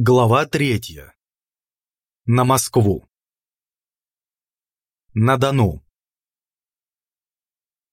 Глава третья. На Москву. На Дону.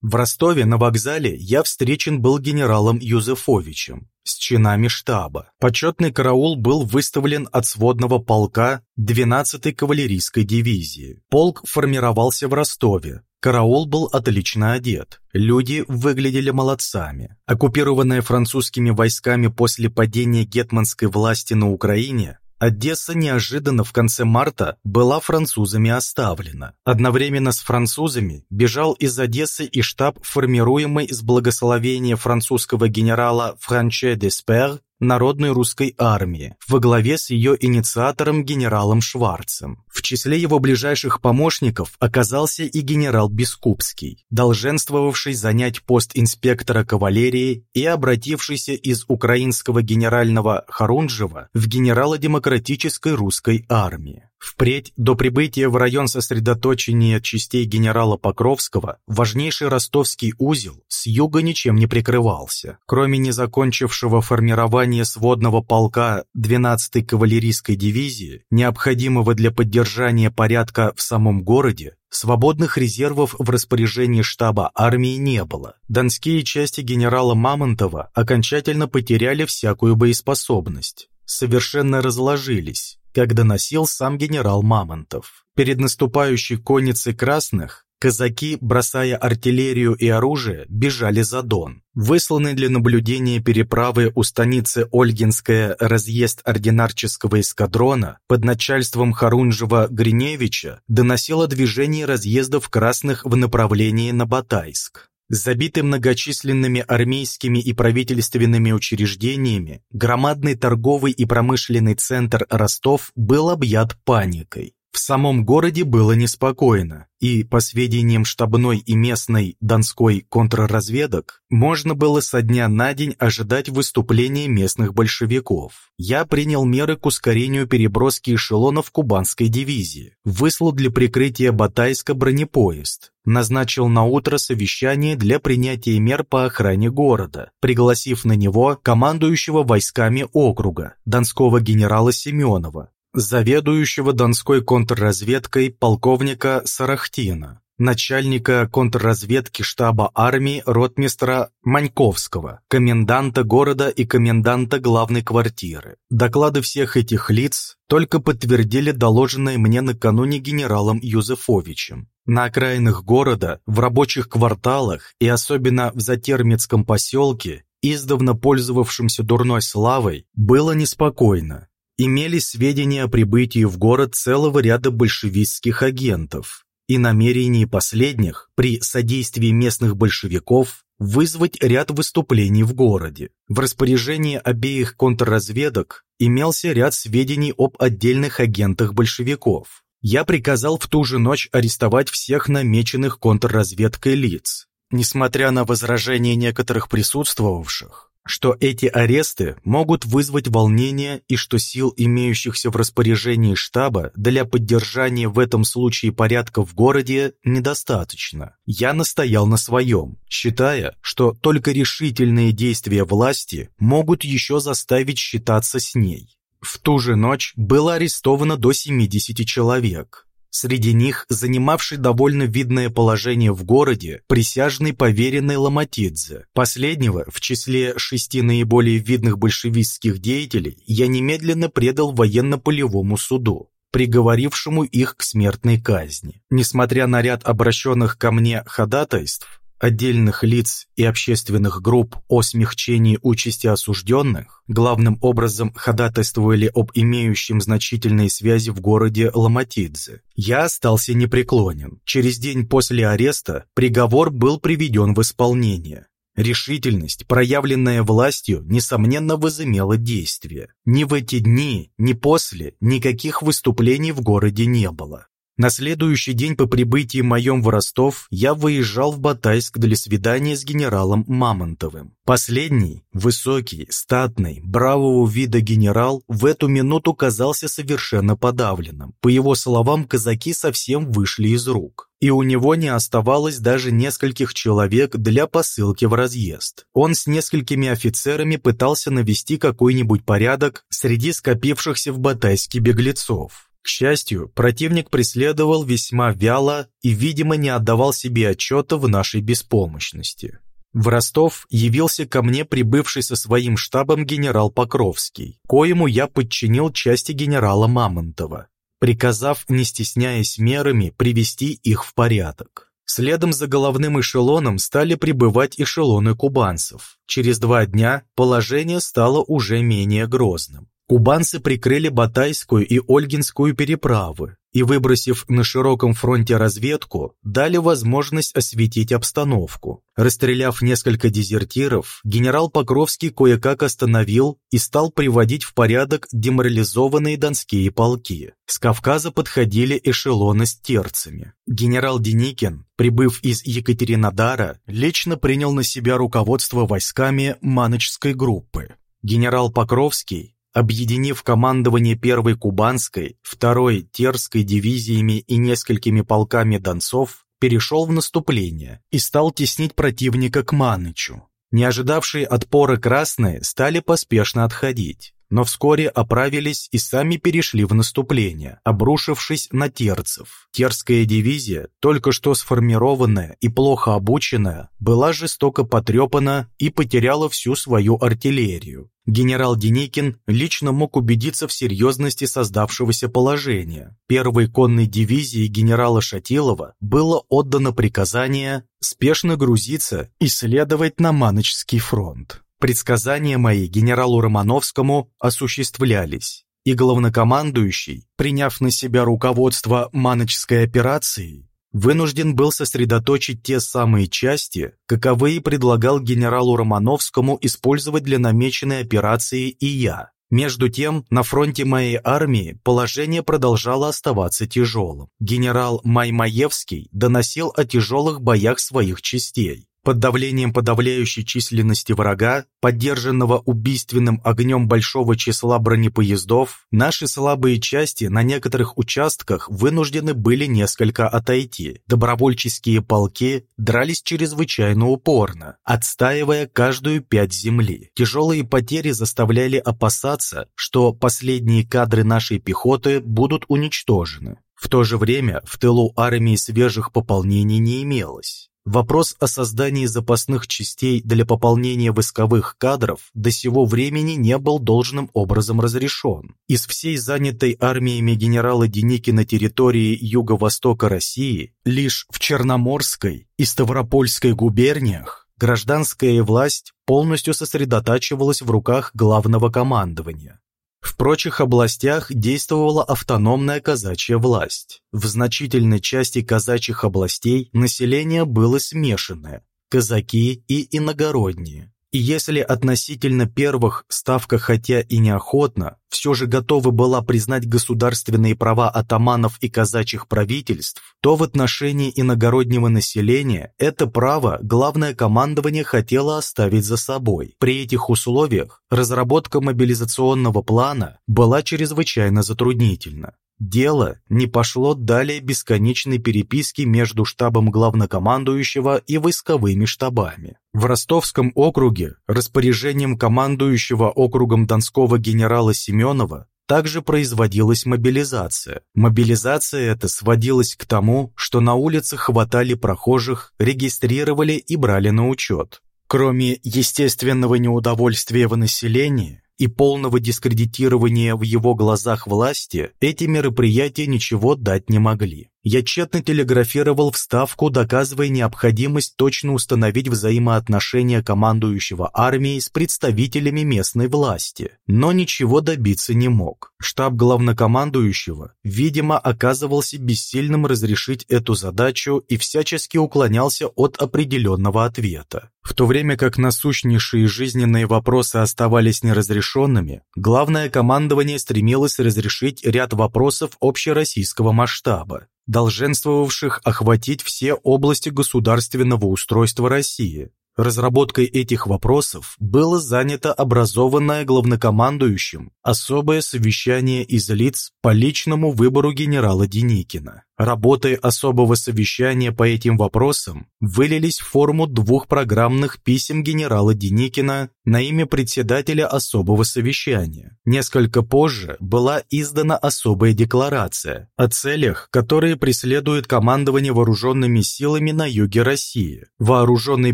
В Ростове на вокзале я встречен был генералом Юзефовичем с чинами штаба. Почетный караул был выставлен от сводного полка 12-й кавалерийской дивизии. Полк формировался в Ростове, Караул был отлично одет, люди выглядели молодцами. Оккупированная французскими войсками после падения гетманской власти на Украине, Одесса неожиданно в конце марта была французами оставлена. Одновременно с французами бежал из Одессы и штаб, формируемый с благословения французского генерала Франче де Спер Народной русской армии во главе с ее инициатором генералом Шварцем. В числе его ближайших помощников оказался и генерал Бескупский, долженствовавший занять пост инспектора кавалерии и обратившийся из украинского генерального Харунжева в генерала демократической русской армии. Впредь, до прибытия в район сосредоточения частей генерала Покровского, важнейший ростовский узел с юга ничем не прикрывался. Кроме незакончившего формирования сводного полка 12-й кавалерийской дивизии, необходимого для поддержания порядка в самом городе, Свободных резервов в распоряжении штаба армии не было. Донские части генерала Мамонтова окончательно потеряли всякую боеспособность, совершенно разложились, как доносил сам генерал Мамонтов. Перед наступающей конницей красных казаки, бросая артиллерию и оружие, бежали за Дон. Высланный для наблюдения переправы у станицы Ольгинская разъезд ординарческого эскадрона под начальством Харунжева-Гриневича доносил о движении разъездов красных в направлении на Батайск. Забитый многочисленными армейскими и правительственными учреждениями, громадный торговый и промышленный центр Ростов был объят паникой. В самом городе было неспокойно, и, по сведениям штабной и местной донской контрразведок, можно было со дня на день ожидать выступления местных большевиков. Я принял меры к ускорению переброски эшелонов кубанской дивизии, выслал для прикрытия Батайска бронепоезд, назначил на утро совещание для принятия мер по охране города, пригласив на него командующего войсками округа, донского генерала Семенова, заведующего Донской контрразведкой полковника Сарахтина, начальника контрразведки штаба армии ротмистра Маньковского, коменданта города и коменданта главной квартиры. Доклады всех этих лиц только подтвердили доложенное мне накануне генералом Юзефовичем. На окраинах города, в рабочих кварталах и особенно в Затермицком поселке, издавна пользовавшемся дурной славой, было неспокойно имелись сведения о прибытии в город целого ряда большевистских агентов и намерении последних при содействии местных большевиков вызвать ряд выступлений в городе. В распоряжении обеих контрразведок имелся ряд сведений об отдельных агентах большевиков. Я приказал в ту же ночь арестовать всех намеченных контрразведкой лиц. Несмотря на возражения некоторых присутствовавших, что эти аресты могут вызвать волнение и что сил, имеющихся в распоряжении штаба для поддержания в этом случае порядка в городе, недостаточно. Я настоял на своем, считая, что только решительные действия власти могут еще заставить считаться с ней. В ту же ночь было арестовано до 70 человек. Среди них занимавший довольно видное положение в городе присяжный поверенный Ломатидзе. Последнего, в числе шести наиболее видных большевистских деятелей, я немедленно предал военно-полевому суду приговорившему их к смертной казни. Несмотря на ряд обращенных ко мне ходатайств, отдельных лиц и общественных групп о смягчении участи осужденных, главным образом ходатайствовали об имеющем значительные связи в городе Ломатидзе. Я остался непреклонен. Через день после ареста приговор был приведен в исполнение. Решительность, проявленная властью, несомненно возымела действие. Ни в эти дни, ни после никаких выступлений в городе не было. На следующий день по прибытии моем в Ростов я выезжал в Батайск для свидания с генералом Мамонтовым. Последний, высокий, статный, бравого вида генерал в эту минуту казался совершенно подавленным. По его словам, казаки совсем вышли из рук. и у него не оставалось даже нескольких человек для посылки в разъезд. Он с несколькими офицерами пытался навести какой-нибудь порядок среди скопившихся в Батайске беглецов. К счастью, противник преследовал весьма вяло и, видимо, не отдавал себе отчета в нашей беспомощности. В Ростов явился ко мне прибывший со своим штабом генерал Покровский, коему я подчинил части генерала Мамонтова, приказав, не стесняясь мерами, привести их в порядок. Следом за головным эшелоном стали прибывать эшелоны кубанцев. Через два дня положение стало уже менее грозным. Кубанцы прикрыли Батайскую и Ольгинскую переправы и, выбросив на широком фронте разведку, дали возможность осветить обстановку. Расстреляв несколько дезертиров, генерал Покровский кое-как остановил и стал приводить в порядок деморализованные донские полки. С Кавказа подходили эшелоны с терцами. Генерал Деникин, прибыв из Екатеринодара, лично принял на себя руководство войсками Маночской группы. Генерал Покровский объединив командование первой Кубанской, второй Терской дивизиями и несколькими полками донцов, перешел в наступление и стал теснить противника к Манычу. Не ожидавшие отпора красные стали поспешно отходить но вскоре оправились и сами перешли в наступление, обрушившись на терцев. Терская дивизия, только что сформированная и плохо обученная, была жестоко потрепана и потеряла всю свою артиллерию. Генерал Деникин лично мог убедиться в серьезности создавшегося положения. Первой конной дивизии генерала Шатилова было отдано приказание спешно грузиться и следовать на Маночский фронт. Предсказания мои генералу Романовскому осуществлялись, и главнокомандующий, приняв на себя руководство Маночской операцией, вынужден был сосредоточить те самые части, каковые предлагал генералу Романовскому использовать для намеченной операции и я. Между тем, на фронте моей армии положение продолжало оставаться тяжелым. Генерал Маймаевский доносил о тяжелых боях своих частей. Под давлением подавляющей численности врага, поддержанного убийственным огнем большого числа бронепоездов, наши слабые части на некоторых участках вынуждены были несколько отойти. Добровольческие полки дрались чрезвычайно упорно, отстаивая каждую пять земли. Тяжелые потери заставляли опасаться, что последние кадры нашей пехоты будут уничтожены. В то же время в тылу армии свежих пополнений не имелось. Вопрос о создании запасных частей для пополнения войсковых кадров до сего времени не был должным образом разрешен. Из всей занятой армиями генерала Деникина территории юго-востока России лишь в Черноморской и Ставропольской губерниях гражданская власть полностью сосредотачивалась в руках главного командования. В прочих областях действовала автономная казачья власть. В значительной части казачьих областей население было смешанное – казаки и иногородние. И если относительно первых Ставка хотя и неохотно, все же готова была признать государственные права атаманов и казачьих правительств, то в отношении иногороднего населения это право главное командование хотело оставить за собой. При этих условиях разработка мобилизационного плана была чрезвычайно затруднительна. Дело не пошло далее бесконечной переписки между штабом главнокомандующего и войсковыми штабами. В Ростовском округе распоряжением командующего округом Донского генерала Семенова также производилась мобилизация. Мобилизация эта сводилась к тому, что на улицах хватали прохожих, регистрировали и брали на учет. Кроме естественного неудовольствия в населении, и полного дискредитирования в его глазах власти, эти мероприятия ничего дать не могли. Я тщетно телеграфировал в Ставку, доказывая необходимость точно установить взаимоотношения командующего армией с представителями местной власти, но ничего добиться не мог. Штаб главнокомандующего, видимо, оказывался бессильным разрешить эту задачу и всячески уклонялся от определенного ответа. В то время как насущнейшие жизненные вопросы оставались неразрешенными, главное командование стремилось разрешить ряд вопросов общероссийского масштаба долженствовавших охватить все области государственного устройства России. Разработкой этих вопросов было занято образованное главнокомандующим особое совещание из лиц по личному выбору генерала Деникина. Работы особого совещания по этим вопросам вылились в форму двух программных писем генерала Деникина на имя председателя особого совещания. Несколько позже была издана особая декларация о целях, которые преследует командование вооруженными силами на юге России, вооруженной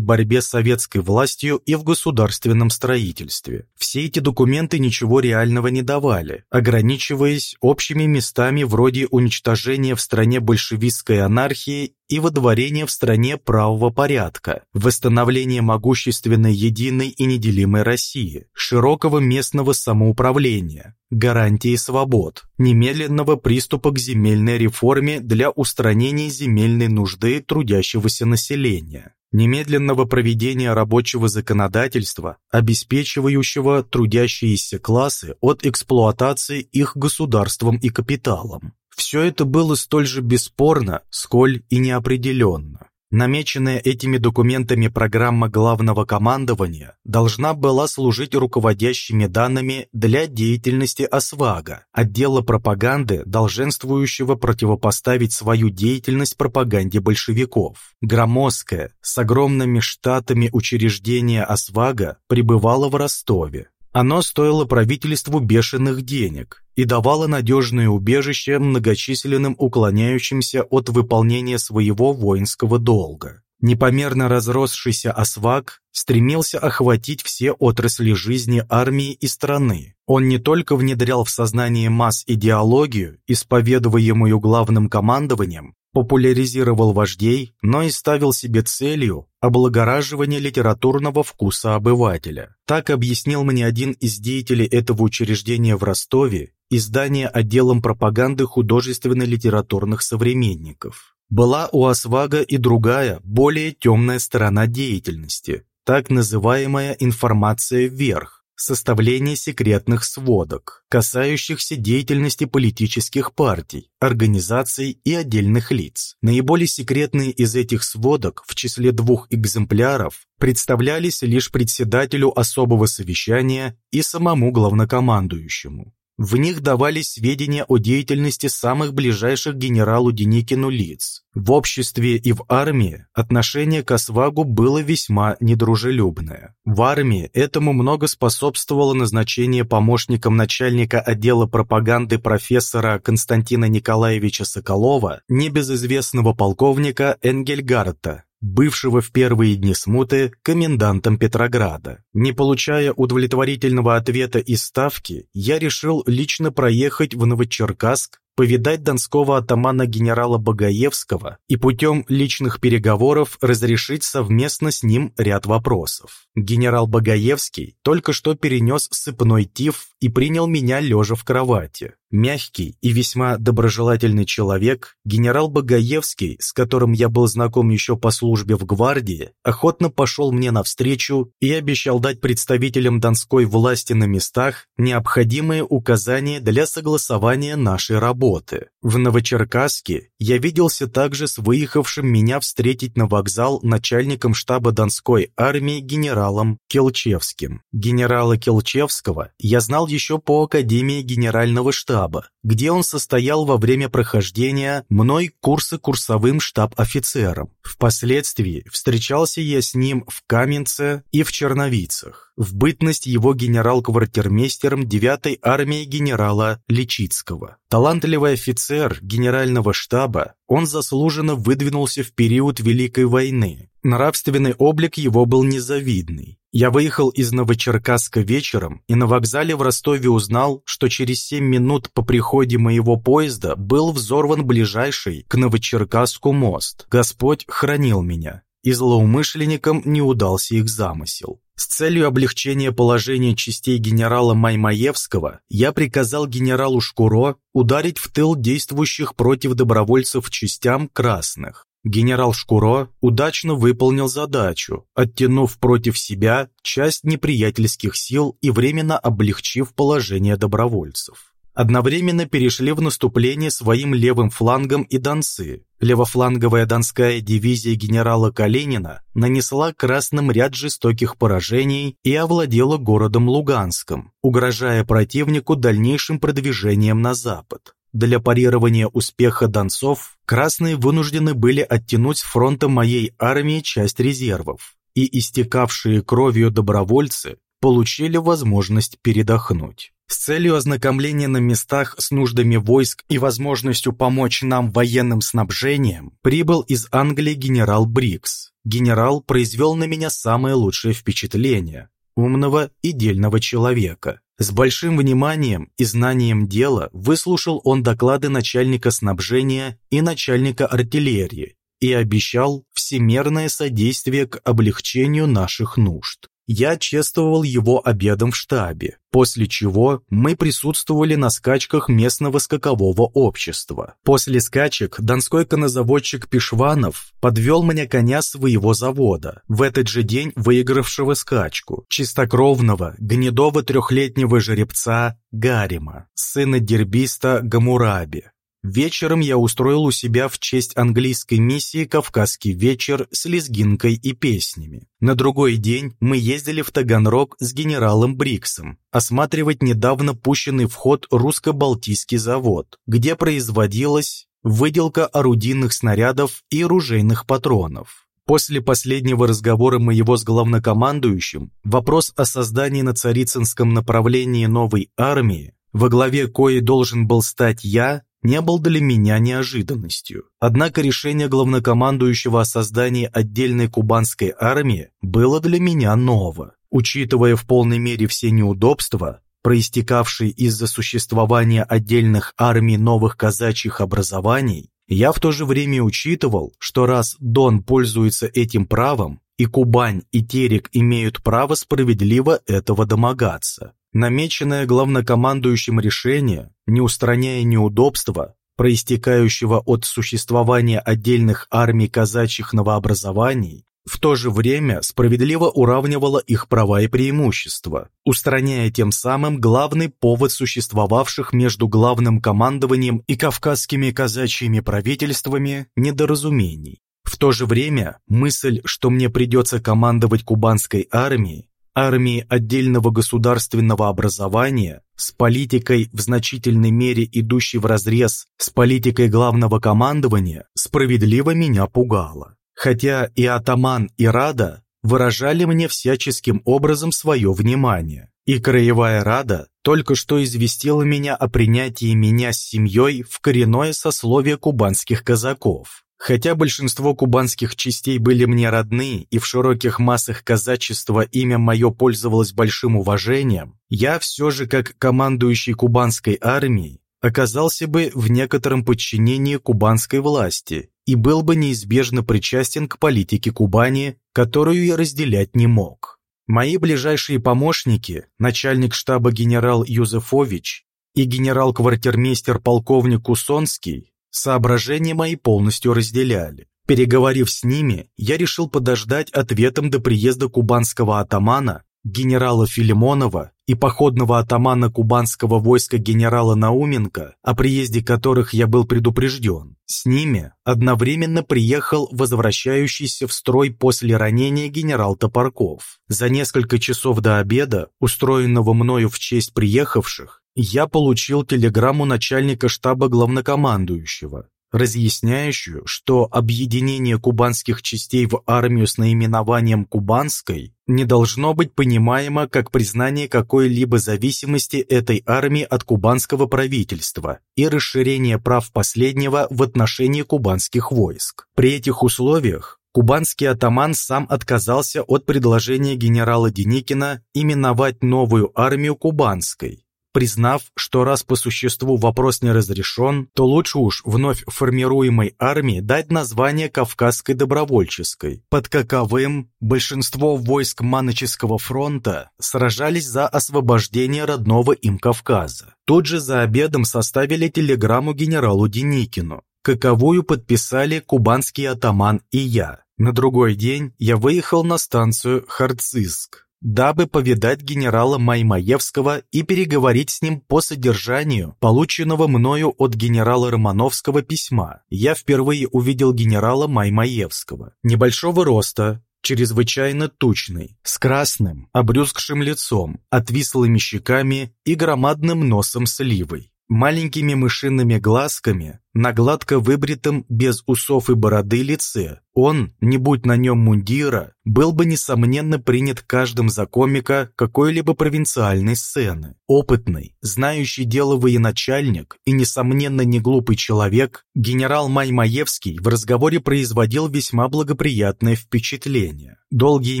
борьбе с советской властью и в государственном строительстве. Все эти документы ничего реального не давали, ограничиваясь общими местами вроде уничтожения в стране большевистской анархии и водворения в стране правого порядка, восстановления могущественной единой и неделимой России, широкого местного самоуправления, гарантии свобод, немедленного приступа к земельной реформе для устранения земельной нужды трудящегося населения, немедленного проведения рабочего законодательства, обеспечивающего трудящиеся классы от эксплуатации их государством и капиталом. Все это было столь же бесспорно, сколь и неопределенно. Намеченная этими документами программа главного командования должна была служить руководящими данными для деятельности ОСВАГа, отдела пропаганды, долженствующего противопоставить свою деятельность пропаганде большевиков. Громоздкое, с огромными штатами учреждение ОСВАГа пребывало в Ростове. Оно стоило правительству бешеных денег и давало надежное убежище многочисленным уклоняющимся от выполнения своего воинского долга. Непомерно разросшийся осваг стремился охватить все отрасли жизни армии и страны. Он не только внедрял в сознание масс идеологию, исповедуемую главным командованием, популяризировал вождей, но и ставил себе целью облагораживание литературного вкуса обывателя. Так объяснил мне один из деятелей этого учреждения в Ростове, издание отделом пропаганды художественно-литературных современников. Была у Освага и другая, более темная сторона деятельности, так называемая информация вверх, составление секретных сводок, касающихся деятельности политических партий, организаций и отдельных лиц. Наиболее секретные из этих сводок в числе двух экземпляров представлялись лишь председателю особого совещания и самому главнокомандующему. В них давались сведения о деятельности самых ближайших генералу Деникину лиц. В обществе и в армии отношение к Освагу было весьма недружелюбное. В армии этому много способствовало назначение помощником начальника отдела пропаганды профессора Константина Николаевича Соколова, небезызвестного полковника Энгельгарта, бывшего в первые дни смуты комендантом Петрограда. Не получая удовлетворительного ответа из Ставки, я решил лично проехать в Новочеркасск повидать донского атамана генерала Багаевского и путем личных переговоров разрешить совместно с ним ряд вопросов. Генерал Багаевский только что перенес сыпной тиф и принял меня лежа в кровати. Мягкий и весьма доброжелательный человек, генерал Багаевский, с которым я был знаком еще по службе в гвардии, охотно пошел мне навстречу и обещал дать представителям донской власти на местах необходимые указания для согласования нашей работы. В Новочеркасске я виделся также с выехавшим меня встретить на вокзал начальником штаба Донской армии генералом Келчевским. Генерала Келчевского я знал еще по Академии Генерального штаба, где он состоял во время прохождения мной курса курсовым штаб-офицером. Впоследствии встречался я с ним в Каменце и в Черновицах, в бытность его генерал-квартирмейстером 9-й армии генерала Личицкого. Талантливый офицер генерального штаба, он заслуженно выдвинулся в период Великой войны. Нравственный облик его был незавидный. Я выехал из Новочеркасска вечером и на вокзале в Ростове узнал, что через семь минут по приходе моего поезда был взорван ближайший к Новочеркасску мост. Господь хранил меня, и злоумышленникам не удался их замысел. С целью облегчения положения частей генерала Маймаевского я приказал генералу Шкуро ударить в тыл действующих против добровольцев частям красных. Генерал Шкуро удачно выполнил задачу, оттянув против себя часть неприятельских сил и временно облегчив положение добровольцев. Одновременно перешли в наступление своим левым флангом и донцы. Левофланговая донская дивизия генерала Калинина нанесла красным ряд жестоких поражений и овладела городом Луганском, угрожая противнику дальнейшим продвижением на запад. Для парирования успеха донцов красные вынуждены были оттянуть с фронта моей армии часть резервов, и истекавшие кровью добровольцы получили возможность передохнуть. С целью ознакомления на местах с нуждами войск и возможностью помочь нам военным снабжением прибыл из Англии генерал Брикс. Генерал произвел на меня самое лучшее впечатление – умного и дельного человека. С большим вниманием и знанием дела выслушал он доклады начальника снабжения и начальника артиллерии и обещал всемерное содействие к облегчению наших нужд. Я чествовал его обедом в штабе, после чего мы присутствовали на скачках местного скакового общества. После скачек донской конозаводчик Пешванов подвел мне коня своего завода, в этот же день выигравшего скачку, чистокровного, гнедого трехлетнего жеребца Гарима, сына дербиста Гамураби. Вечером я устроил у себя в честь английской миссии «Кавказский вечер» с лезгинкой и песнями. На другой день мы ездили в Таганрог с генералом Бриксом осматривать недавно пущенный в ход русско-балтийский завод, где производилась выделка орудийных снарядов и ружейных патронов. После последнего разговора моего с главнокомандующим вопрос о создании на Царицынском направлении новой армии, во главе коей должен был стать я, не был для меня неожиданностью. Однако решение главнокомандующего о создании отдельной кубанской армии было для меня ново. Учитывая в полной мере все неудобства, проистекавшие из-за существования отдельных армий новых казачьих образований, я в то же время учитывал, что раз Дон пользуется этим правом, и Кубань и Терек имеют право справедливо этого домогаться. Намеченное главнокомандующим решение, не устраняя неудобства, проистекающего от существования отдельных армий казачьих новообразований, в то же время справедливо уравнивало их права и преимущества, устраняя тем самым главный повод существовавших между главным командованием и кавказскими казачьими правительствами недоразумений. В то же время мысль, что мне придется командовать кубанской армией, армии отдельного государственного образования с политикой в значительной мере идущей вразрез с политикой главного командования справедливо меня пугала. Хотя и атаман, и рада выражали мне всяческим образом свое внимание. И краевая рада только что известила меня о принятии меня с семьей в коренное сословие кубанских казаков. Хотя большинство кубанских частей были мне родны, и в широких массах казачества имя мое пользовалось большим уважением, я все же, как командующий кубанской армией, оказался бы в некотором подчинении кубанской власти и был бы неизбежно причастен к политике Кубани, которую я разделять не мог. Мои ближайшие помощники, начальник штаба генерал Юзефович и генерал-квартирмейстер полковник Кусонский, Соображения мои полностью разделяли. Переговорив с ними, я решил подождать ответом до приезда кубанского атамана, генерала Филимонова и походного атамана кубанского войска генерала Науменко, о приезде которых я был предупрежден. С ними одновременно приехал возвращающийся в строй после ранения генерал Топорков. За несколько часов до обеда, устроенного мною в честь приехавших, я получил телеграмму начальника штаба главнокомандующего, разъясняющую, что объединение кубанских частей в армию с наименованием «Кубанской» не должно быть понимаемо как признание какой-либо зависимости этой армии от кубанского правительства и расширение прав последнего в отношении кубанских войск. При этих условиях кубанский атаман сам отказался от предложения генерала Деникина именовать новую армию кубанской, признав, что раз по существу вопрос не разрешен, то лучше уж вновь формируемой армии дать название Кавказской добровольческой, под каковым большинство войск Маноческого фронта сражались за освобождение родного им Кавказа. Тут же за обедом составили телеграмму генералу Деникину, каковую подписали кубанский атаман и я. На другой день я выехал на станцию Харциск, дабы повидать генерала Маймаевского и переговорить с ним по содержанию полученного мною от генерала Романовского письма. Я впервые увидел генерала Маймаевского, небольшого роста, чрезвычайно тучный, с красным, обрюзгшим лицом, отвислыми щеками и громадным носом сливой. Маленькими мышиными глазками, на гладко выбритом, без усов и бороды лице. Он, не будь на нем мундира, был бы, несомненно, принят каждым за комика какой-либо провинциальной сцены. Опытный, знающий дело военачальник и, несомненно, не глупый человек, генерал Маймаевский в разговоре производил весьма благоприятное впечатление. Долгие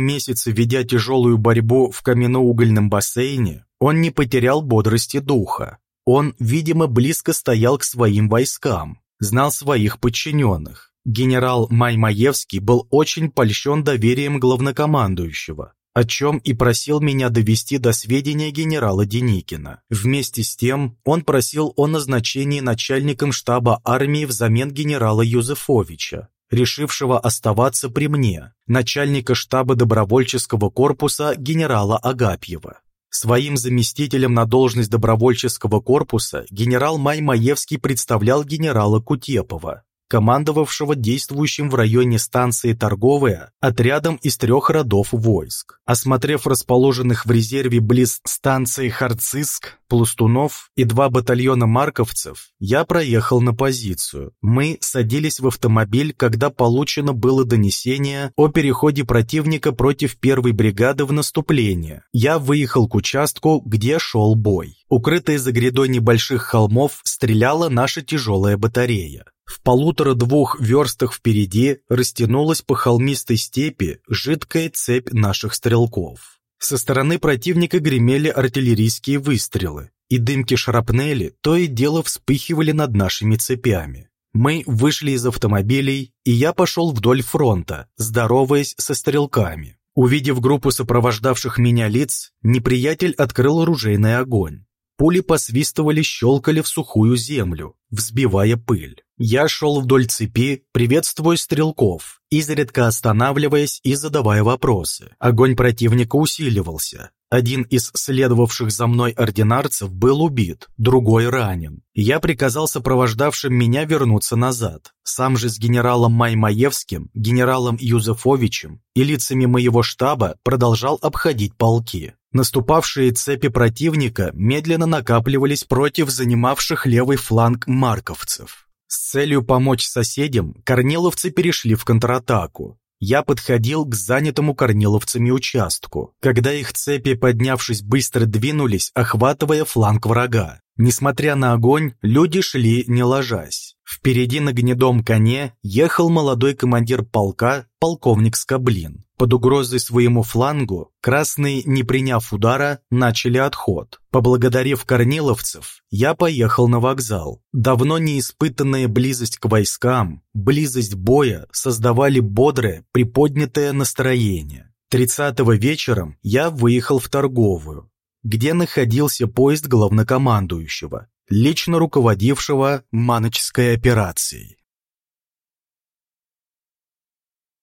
месяцы, ведя тяжелую борьбу в каменноугольном бассейне, он не потерял бодрости духа. Он, видимо, близко стоял к своим войскам, знал своих подчиненных. Генерал Маймаевский был очень польщен доверием главнокомандующего, о чем и просил меня довести до сведения генерала Деникина. Вместе с тем он просил о назначении начальником штаба армии взамен генерала Юзефовича, решившего оставаться при мне, начальника штаба добровольческого корпуса генерала Агапьева. Своим заместителем на должность добровольческого корпуса генерал Маймаевский представлял генерала Кутепова, командовавшего действующим в районе станции Торговая отрядом из трех родов войск. Осмотрев расположенных в резерве близ станции Харциск, Пластунов и два батальона марковцев, я проехал на позицию. Мы садились в автомобиль, когда получено было донесение о переходе противника против первой бригады в наступление. Я выехал к участку, где шел бой. Укрытая за грядой небольших холмов стреляла наша тяжелая батарея. В полутора-двух верстах впереди растянулась по холмистой степи жидкая цепь наших стрелков. Со стороны противника гремели артиллерийские выстрелы, и дымки шрапнели то и дело вспыхивали над нашими цепями. Мы вышли из автомобилей, и я пошел вдоль фронта, здороваясь со стрелками. Увидев группу сопровождавших меня лиц, неприятель открыл оружейный огонь. Пули посвистывали, щелкали в сухую землю, взбивая пыль. Я шел вдоль цепи, приветствуя стрелков, изредка останавливаясь и задавая вопросы. Огонь противника усиливался. Один из следовавших за мной ординарцев был убит, другой ранен. Я приказал сопровождавшим меня вернуться назад. Сам же с генералом Маймаевским, генералом Юзефовичем и лицами моего штаба продолжал обходить полки. Наступавшие цепи противника медленно накапливались против занимавших левый фланг марковцев. С целью помочь соседям корниловцы перешли в контратаку. Я подходил к занятому корниловцами участку, когда их цепи, поднявшись, быстро двинулись, охватывая фланг врага. Несмотря на огонь, люди шли не ложась. Впереди на гнедом коне ехал молодой командир полка, полковник Скоблин. Под угрозой своему флангу красные, не приняв удара, начали отход. Поблагодарив корниловцев, я поехал на вокзал. Давно неиспытанная близость к войскам, близость боя создавали бодрое, приподнятое настроение. 30-го вечером я выехал в торговую, где находился поезд главнокомандующего, лично руководившего Маночской операцией.